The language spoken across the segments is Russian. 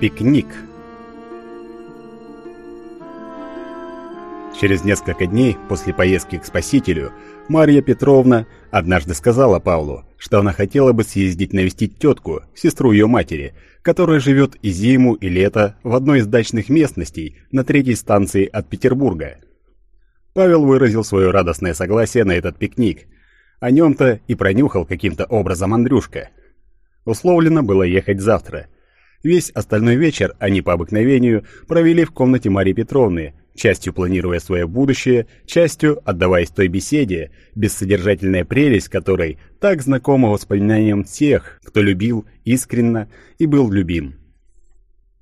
Пикник. Через несколько дней после поездки к Спасителю Марья Петровна однажды сказала Павлу, что она хотела бы съездить навестить тетку, сестру ее матери, которая живет и зиму, и лето в одной из дачных местностей на третьей станции от Петербурга. Павел выразил свое радостное согласие на этот пикник. О нем-то и пронюхал каким-то образом Андрюшка. Условлено было ехать завтра. Весь остальной вечер они по обыкновению провели в комнате Марии Петровны, частью планируя свое будущее, частью отдаваясь той беседе, бессодержательная прелесть которой так знакома воспоминаниям всех, кто любил искренно и был любим.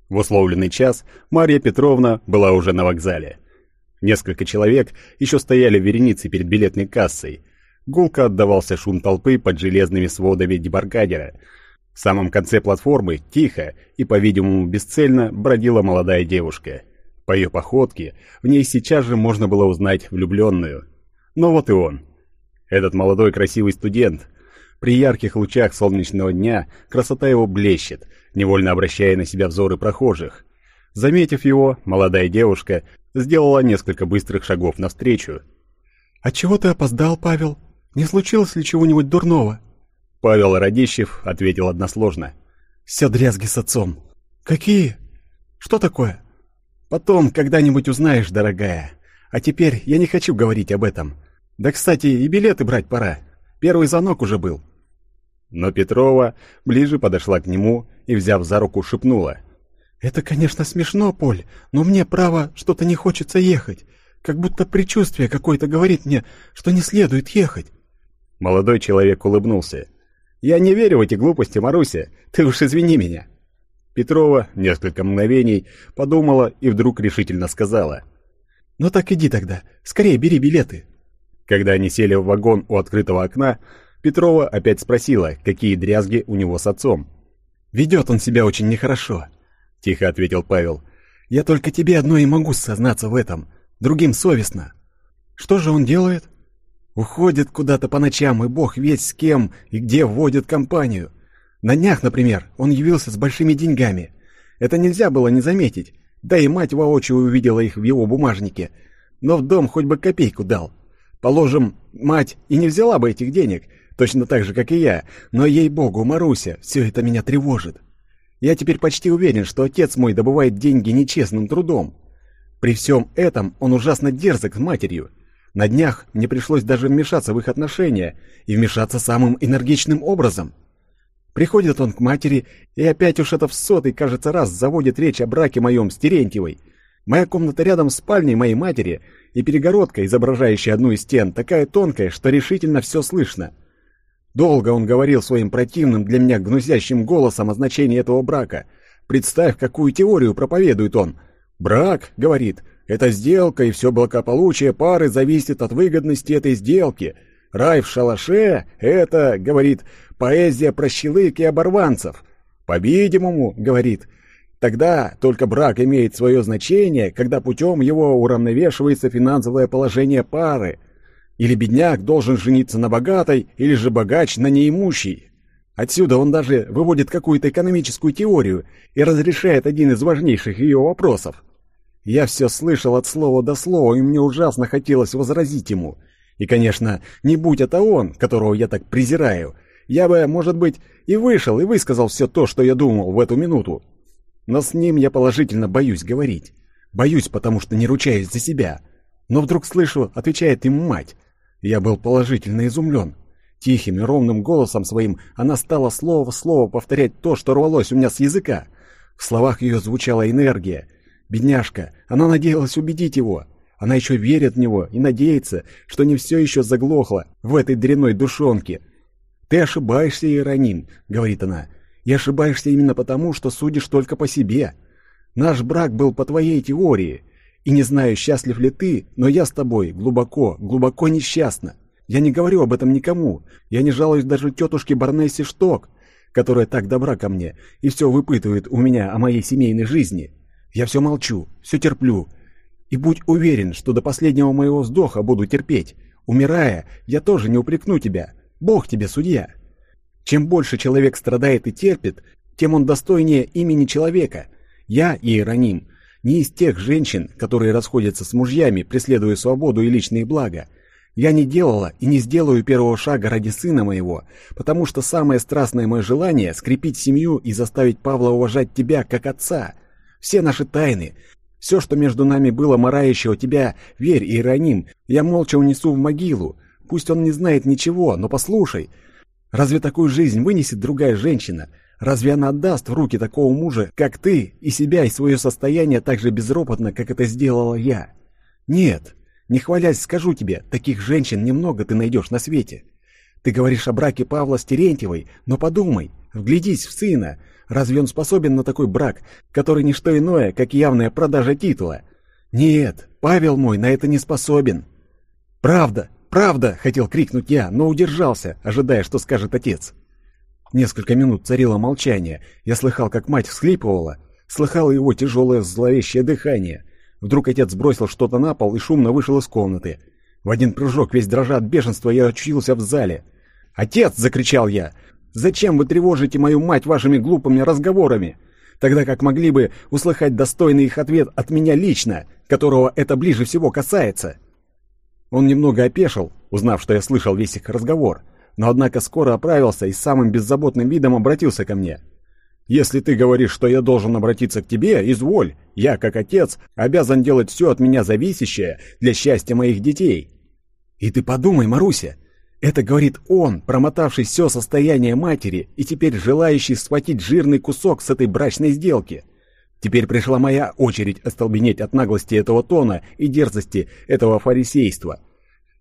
В условленный час Марья Петровна была уже на вокзале. Несколько человек еще стояли в веренице перед билетной кассой. Гулко отдавался шум толпы под железными сводами дебаркадера. В самом конце платформы, тихо и, по-видимому, бесцельно бродила молодая девушка – по ее походке в ней сейчас же можно было узнать влюбленную. Но вот и он. Этот молодой красивый студент. При ярких лучах солнечного дня красота его блещет, невольно обращая на себя взоры прохожих. Заметив его, молодая девушка сделала несколько быстрых шагов навстречу. «А чего ты опоздал, Павел? Не случилось ли чего-нибудь дурного?» Павел Радищев ответил односложно. «Все дрязги с отцом». «Какие? Что такое?» Потом когда-нибудь узнаешь, дорогая. А теперь я не хочу говорить об этом. Да, кстати, и билеты брать пора. Первый звонок уже был. Но Петрова ближе подошла к нему и, взяв за руку, шепнула. «Это, конечно, смешно, Поль, но мне, право, что-то не хочется ехать. Как будто предчувствие какое-то говорит мне, что не следует ехать». Молодой человек улыбнулся. «Я не верю в эти глупости, Маруся. Ты уж извини меня». Петрова несколько мгновений подумала и вдруг решительно сказала. «Ну так иди тогда, скорее бери билеты». Когда они сели в вагон у открытого окна, Петрова опять спросила, какие дрязги у него с отцом. «Ведет он себя очень нехорошо», — тихо ответил Павел. «Я только тебе одно и могу сознаться в этом, другим совестно». «Что же он делает?» «Уходит куда-то по ночам, и бог весь с кем и где вводит компанию. На днях, например, он явился с большими деньгами. Это нельзя было не заметить. Да и мать воочию увидела их в его бумажнике. Но в дом хоть бы копейку дал. Положим, мать и не взяла бы этих денег, точно так же, как и я, но, ей-богу, Маруся, все это меня тревожит. Я теперь почти уверен, что отец мой добывает деньги нечестным трудом. При всем этом он ужасно дерзок с матерью. На днях мне пришлось даже вмешаться в их отношения, и вмешаться самым энергичным образом — Приходит он к матери, и опять уж это в сотый, кажется, раз заводит речь о браке моем с Терентьевой. Моя комната рядом с спальней моей матери, и перегородка, изображающая одну из стен, такая тонкая, что решительно все слышно. Долго он говорил своим противным для меня гнусящим голосом о значении этого брака. Представь, какую теорию проповедует он. «Брак, — говорит, — это сделка, и все благополучие пары зависит от выгодности этой сделки. Рай в шалаше — это, — говорит, — поэзия прощелык и оборванцев. По-видимому, говорит, тогда только брак имеет свое значение, когда путем его уравновешивается финансовое положение пары. Или бедняк должен жениться на богатой, или же богач на неимущей. Отсюда он даже выводит какую-то экономическую теорию и разрешает один из важнейших ее вопросов. Я все слышал от слова до слова, и мне ужасно хотелось возразить ему. И, конечно, не будь это он, которого я так презираю – я бы, может быть, и вышел, и высказал все то, что я думал в эту минуту. Но с ним я положительно боюсь говорить. Боюсь, потому что не ручаюсь за себя. Но вдруг слышу, отвечает им мать. Я был положительно изумлен. Тихим и ровным голосом своим она стала слово в слово повторять то, что рвалось у меня с языка. В словах ее звучала энергия. Бедняжка, она надеялась убедить его. Она еще верит в него и надеется, что не все еще заглохло в этой дряной душонке, «Ты ошибаешься, Иероним», — говорит она, — «и ошибаешься именно потому, что судишь только по себе. Наш брак был по твоей теории, и не знаю, счастлив ли ты, но я с тобой глубоко, глубоко несчастна. Я не говорю об этом никому, я не жалуюсь даже тетушке Барнессе Шток, которая так добра ко мне и все выпытывает у меня о моей семейной жизни. Я все молчу, все терплю. И будь уверен, что до последнего моего вздоха буду терпеть. Умирая, я тоже не упрекну тебя, Бог тебе судья. Чем больше человек страдает и терпит, тем он достойнее имени человека. Я Иероним не из тех женщин, которые расходятся с мужьями, преследуя свободу и личные блага. Я не делала и не сделаю первого шага ради сына моего, потому что самое страстное мое желание — скрепить семью и заставить Павла уважать тебя как отца. Все наши тайны, все, что между нами было марающего тебя, верь, Иероним, я молча унесу в могилу. Пусть он не знает ничего, но послушай. Разве такую жизнь вынесет другая женщина? Разве она отдаст в руки такого мужа, как ты, и себя, и свое состояние так же безропотно, как это сделала я? Нет, не хвалясь, скажу тебе, таких женщин немного ты найдешь на свете. Ты говоришь о браке Павла с Терентьевой, но подумай, вглядись в сына. Разве он способен на такой брак, который не что иное, как явная продажа титула? Нет, Павел мой на это не способен. Правда, правда, хотел крикнуть я, но удержался, ожидая, что скажет отец. Несколько минут царило молчание. Я слыхал, как мать всхлипывала, слыхал его тяжелое зловещее дыхание. Вдруг отец бросил что-то на пол и шумно вышел из комнаты. В один прыжок, весь дрожа от бешенства, я очутился в зале. «Отец!» — закричал я. «Зачем вы тревожите мою мать вашими глупыми разговорами? Тогда как могли бы услыхать достойный их ответ от меня лично, которого это ближе всего касается?» Он немного опешил, узнав, что я слышал весь их разговор, но однако скоро оправился и самым беззаботным видом обратился ко мне. Если ты говоришь, что я должен обратиться к тебе, изволь. Я, как отец, обязан делать все от меня зависящее для счастья моих детей. И ты подумай, Маруся, это говорит он, промотавший все состояние матери и теперь желающий схватить жирный кусок с этой брачной сделки. Теперь пришла моя очередь остолбенеть от наглости этого тона и дерзости этого фарисейства.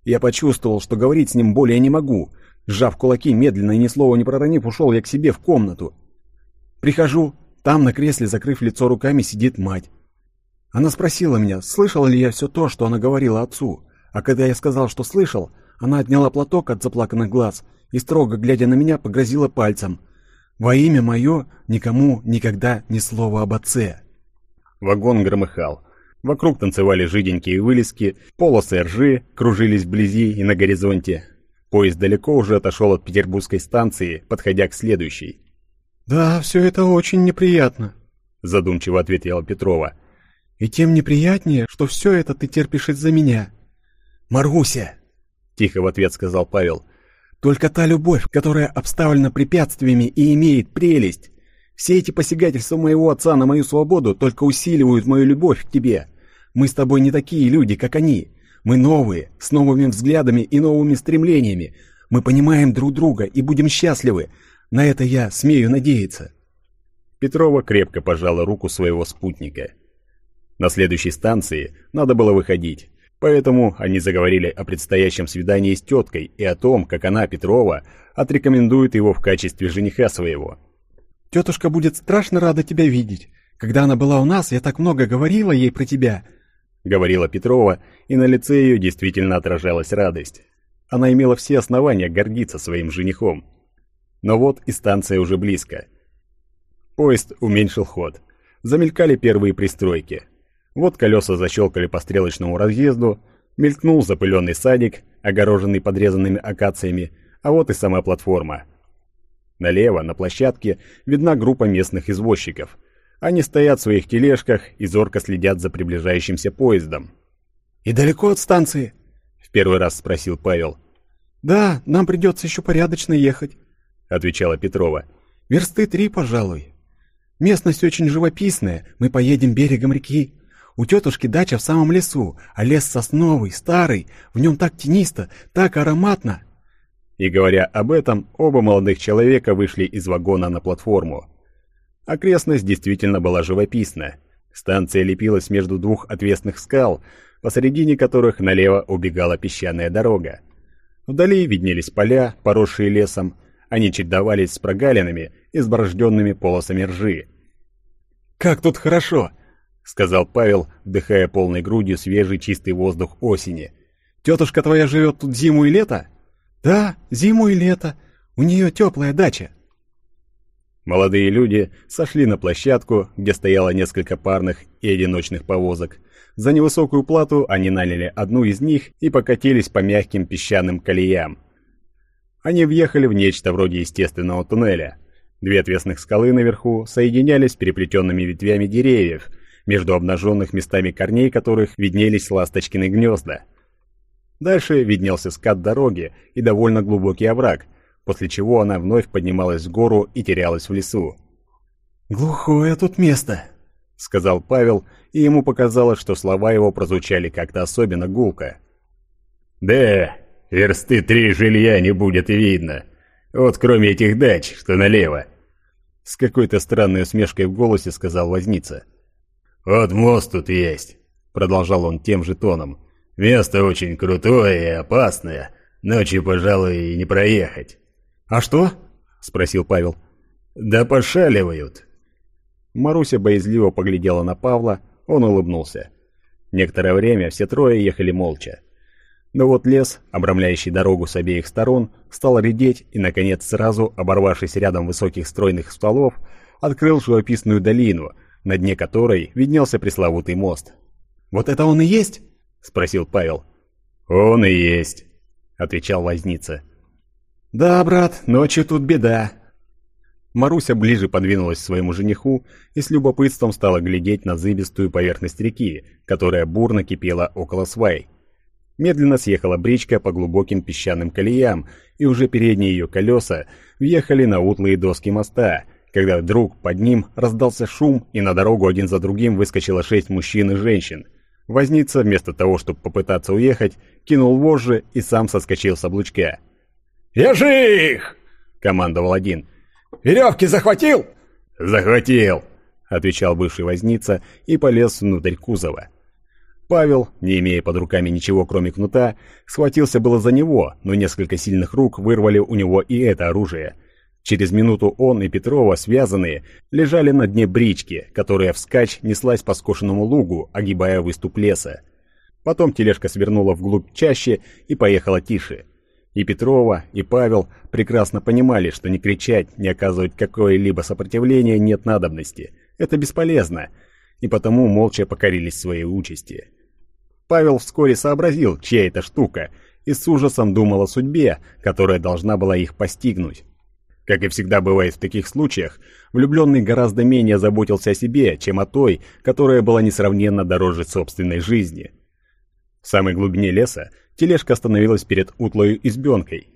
Я почувствовал, что говорить с ним более не могу. Сжав кулаки, медленно и ни слова не проронив, ушел я к себе в комнату. Прихожу, там на кресле, закрыв лицо руками, сидит мать. Она спросила меня, слышал ли я все то, что она говорила отцу. А когда я сказал, что слышал, она отняла платок от заплаканных глаз и, строго глядя на меня, погрозила пальцем. «Во имя мое никому никогда ни слова об отце». Вагон громыхал. Вокруг танцевали жиденькие вылезки, полосы ржи кружились вблизи и на горизонте. Поезд далеко уже отошел от петербургской станции, подходя к следующей. «Да, все это очень неприятно», — задумчиво ответила Петрова. «И тем неприятнее, что все это ты терпишь из-за меня». «Маруся!» — тихо в ответ сказал Павел. «Только та любовь, которая обставлена препятствиями и имеет прелесть. Все эти посягательства моего отца на мою свободу только усиливают мою любовь к тебе. Мы с тобой не такие люди, как они. Мы новые, с новыми взглядами и новыми стремлениями. Мы понимаем друг друга и будем счастливы, на это я смею надеяться. Петрова крепко пожала руку своего спутника. На следующей станции надо было выходить, поэтому они заговорили о предстоящем свидании с теткой и о том, как она, Петрова, отрекомендует его в качестве жениха своего. «Тетушка будет страшно рада тебя видеть. Когда она была у нас, я так много говорила ей про тебя», — говорила Петрова, и на лице ее действительно отражалась радость. Она имела все основания гордиться своим женихом. Но вот и станция уже близко. Поезд уменьшил ход. Замелькали первые пристройки. Вот колеса защелкали по стрелочному разъезду, мелькнул запыленный садик, огороженный подрезанными акациями, а вот и сама платформа. Налево, на площадке, видна группа местных извозчиков. Они стоят в своих тележках и зорко следят за приближающимся поездом. «И далеко от станции?» — в первый раз спросил Павел. «Да, нам придется еще порядочно ехать», — отвечала Петрова. «Версты три, пожалуй. Местность очень живописная, мы поедем берегом реки. У тетушки дача в самом лесу, а лес сосновый, старый, в нем так тенисто, так ароматно». И говоря об этом, оба молодых человека вышли из вагона на платформу. Окрестность действительно была живописна. Станция лепилась между двух отвесных скал, посередине которых налево убегала песчаная дорога. Вдали виднелись поля, поросшие лесом, они чередовались с прогалинами, изборожденными полосами ржи. «Как тут хорошо!» — сказал Павел, вдыхая полной грудью свежий чистый воздух осени. «Тетушка твоя живет тут зиму и лето?» «Да, зиму и лето. У нее теплая дача». Молодые люди сошли на площадку, где стояло несколько парных и одиночных повозок. За невысокую плату они наняли одну из них и покатились по мягким песчаным колеям. Они въехали в нечто вроде естественного туннеля. Две отвесных скалы наверху соединялись переплетенными ветвями деревьев, между обнаженных местами корней которых виднелись ласточкины гнезда. Дальше виднелся скат дороги и довольно глубокий овраг, после чего она вновь поднималась в гору и терялась в лесу. «Глухое тут место», — сказал Павел, и ему показалось, что слова его прозвучали как-то особенно гулко. «Да, версты три жилья не будет и видно. Вот кроме этих дач, что налево». С какой-то странной усмешкой в голосе сказал возница. «Вот мост тут есть», — продолжал он тем же тоном. «Место очень крутое и опасное. Ночью, пожалуй, и не проехать». «А что?» — спросил Павел. «Да пошаливают». Маруся боязливо поглядела на Павла, он улыбнулся. Некоторое время все трое ехали молча. Но вот лес, обрамляющий дорогу с обеих сторон, стал редеть и, наконец, сразу, оборвавшись рядом высоких стройных стволов, открыл живописную долину, на дне которой виднелся пресловутый мост. «Вот это он и есть?» — спросил Павел. «Он и есть», — отвечал возница. «Да, брат, ночью тут беда». Маруся ближе подвинулась к своему жениху и с любопытством стала глядеть на зыбистую поверхность реки, которая бурно кипела около свай. Медленно съехала бричка по глубоким песчаным колеям, и уже передние ее колеса въехали на утлые доски моста, когда вдруг под ним раздался шум, и на дорогу один за другим выскочило шесть мужчин и женщин. Возница, вместо того, чтобы попытаться уехать, кинул вожжи и сам соскочил с облучка. «Вяжи их!» — командовал один. «Веревки захватил?» «Захватил!» — отвечал бывший возница и полез внутрь кузова. Павел, не имея под руками ничего кроме кнута, схватился было за него, но несколько сильных рук вырвали у него и это оружие. Через минуту он и Петрова, связанные, лежали на дне брички, которая вскачь неслась по скошенному лугу, огибая выступ леса. Потом тележка свернула вглубь чаще и поехала тише. И Петрова, и Павел прекрасно понимали, что не кричать, не оказывать какое-либо сопротивление нет надобности. Это бесполезно, и потому молча покорились своей участи. Павел вскоре сообразил, чья это штука, и с ужасом думал о судьбе, которая должна была их постигнуть. Как и всегда бывает в таких случаях, влюбленный гораздо менее заботился о себе, чем о той, которая была несравненно дороже собственной жизни. В самой глубине леса тележка остановилась перед утлою избенкой.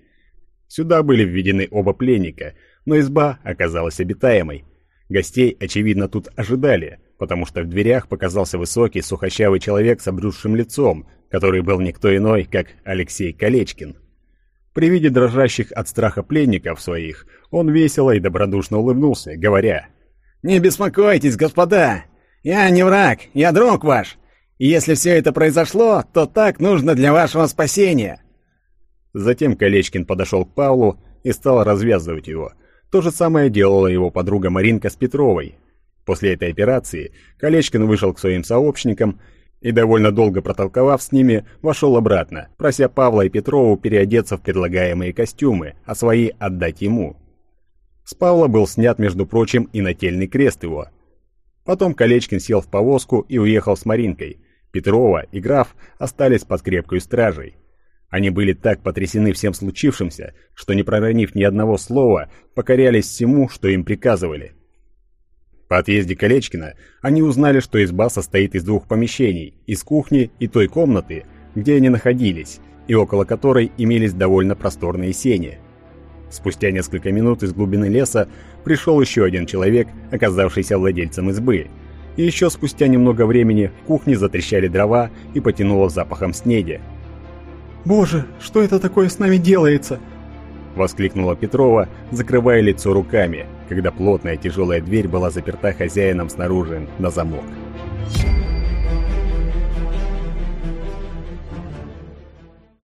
Сюда были введены оба пленника, но изба оказалась обитаемой. Гостей, очевидно, тут ожидали, потому что в дверях показался высокий сухощавый человек с обрюзшим лицом, который был никто иной, как Алексей Колечкин. При виде дрожащих от страха пленников своих, он весело и добродушно улыбнулся, говоря, «Не беспокойтесь, господа! Я не враг, я друг ваш! И если все это произошло, то так нужно для вашего спасения!» Затем Колечкин подошел к Павлу и стал развязывать его. То же самое делала его подруга Маринка с Петровой. После этой операции Колечкин вышел к своим сообщникам и, довольно долго протолковав с ними, вошел обратно, прося Павла и Петрову переодеться в предлагаемые костюмы, а свои отдать ему. С Павла был снят, между прочим, и нательный крест его. Потом Колечкин сел в повозку и уехал с Маринкой – Петрова и граф остались под крепкой стражей. Они были так потрясены всем случившимся, что, не проронив ни одного слова, покорялись всему, что им приказывали. По отъезде Колечкина они узнали, что изба состоит из двух помещений, из кухни и той комнаты, где они находились, и около которой имелись довольно просторные сени. Спустя несколько минут из глубины леса пришел еще один человек, оказавшийся владельцем избы – и еще спустя немного времени в кухне затрещали дрова и потянуло запахом снеди. «Боже, что это такое с нами делается?» Воскликнула Петрова, закрывая лицо руками, когда плотная тяжелая дверь была заперта хозяином снаружи на замок.